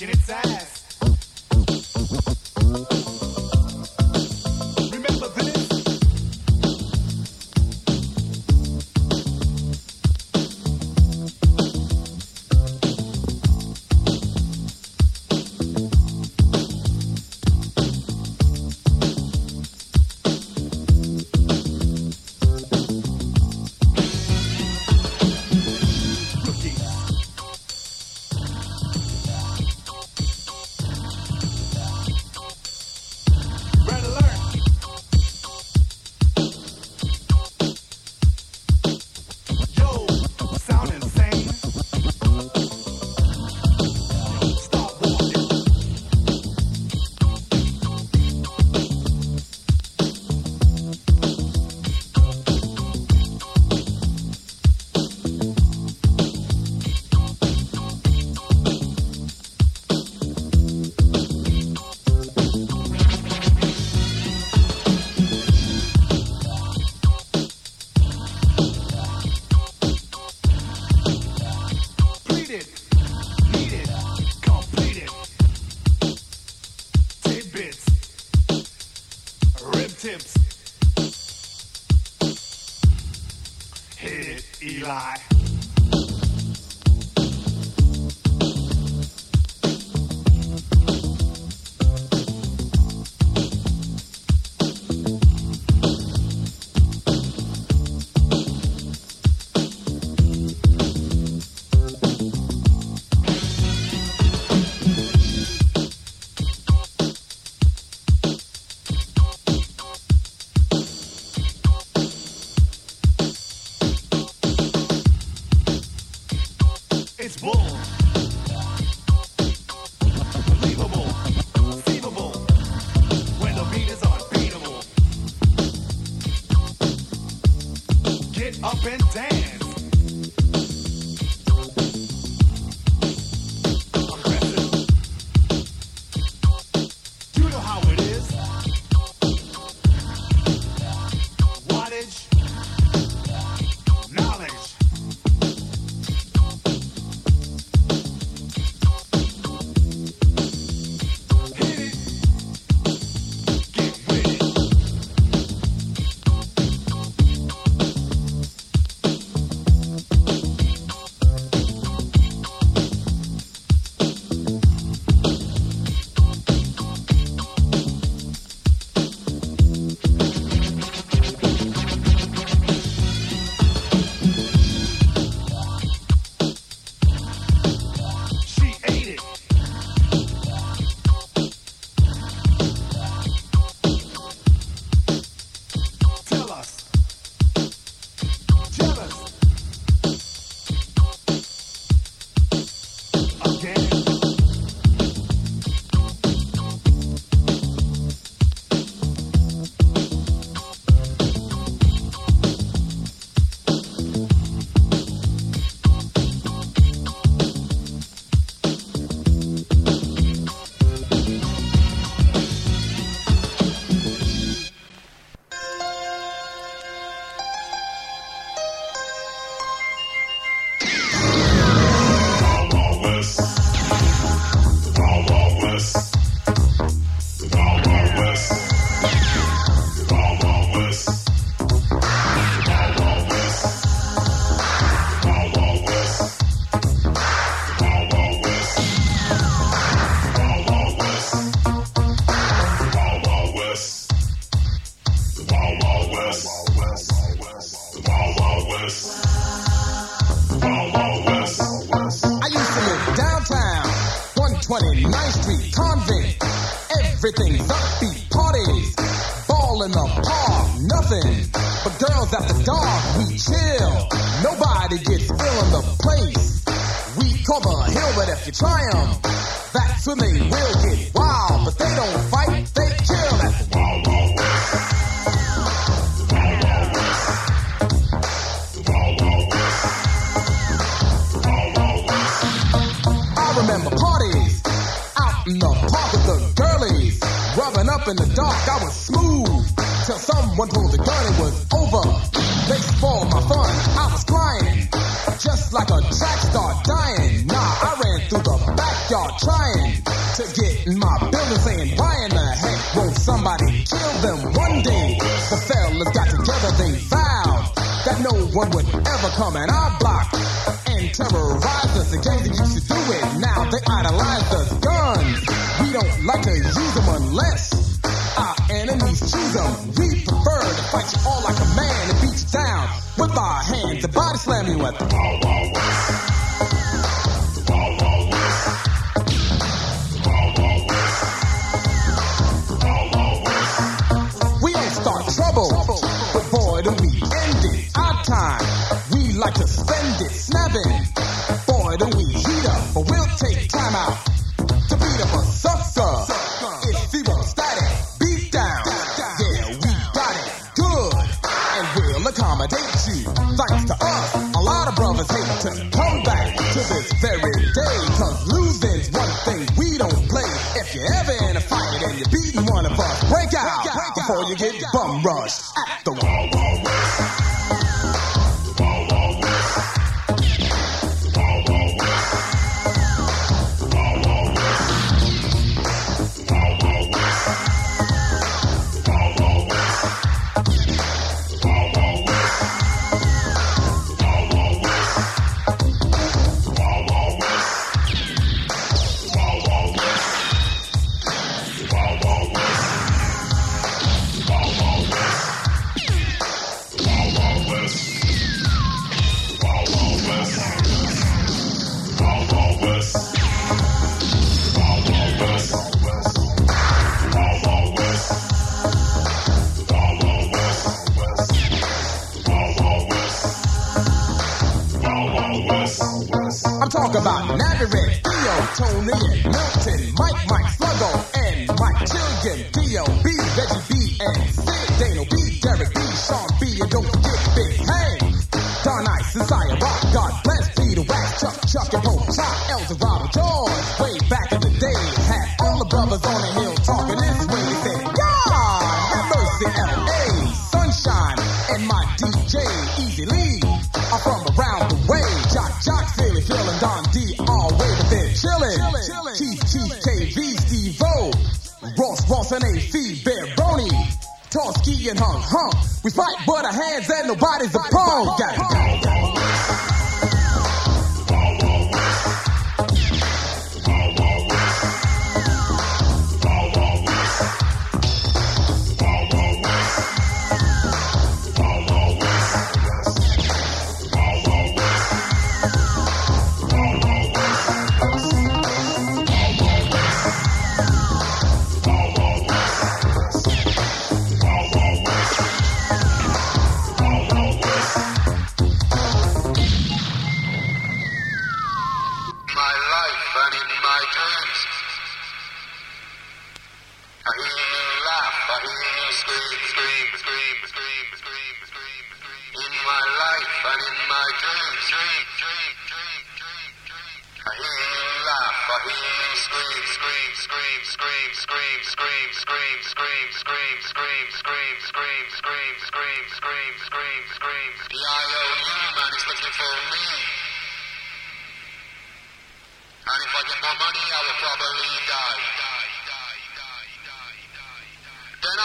shaking its ass. Eli. everything. Zombies, parties, ball in the park, nothing. But girls after dark, we chill. Nobody gets ill in the place. We cover a hill, but if you try them, that's when they will get wild. But they don't fight, they kill. That's wild, wild. remember. up in the dark, I was smooth. Till someone pulled the gun, it was over. They spoiled my fun, I was crying. Just like a track star dying. Nah, I ran through the backyard trying to get in my building, saying, why in the heck won't somebody kill them one day? The fellas got together, they vowed that no one would ever come at our block and terrorize us. The They that used to do it, now they idolize the Guns, we don't like to use them unless you all like a man and beat you down with our hands and body slam you at the wall, Wild West. To come back to this very day. Cause losing's one thing we don't play. If you're ever in a fight and you're beating one of us, break out before you get bum rushed at the brothers on the hill talking this way, they said, God, have mercy, L.A., Sunshine, and my DJ, Easy Lee, are from around the way, Jock, Jock, Philly, Phil, and Don D, all way but they're chillin', Chief, Chief, KV, Steve-O, Ross, Ross, and A.C., Baroni, Toski, and Hung, Hung, we fight but our hands and nobody's a pawn, got it.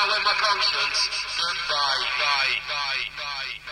Then my conscience. Goodbye. Bye. Bye. Bye. Bye.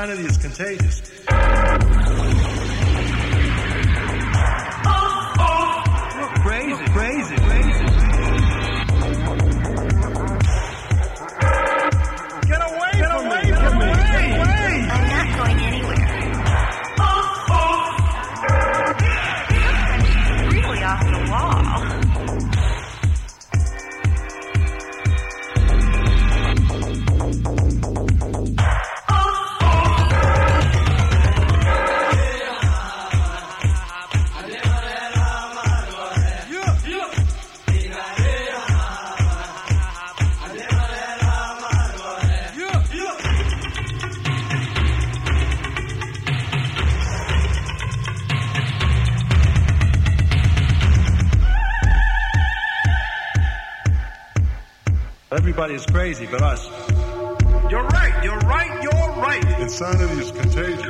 Profanity is contagious. is crazy but us. You're right, you're right, you're right. Insanity is contagious.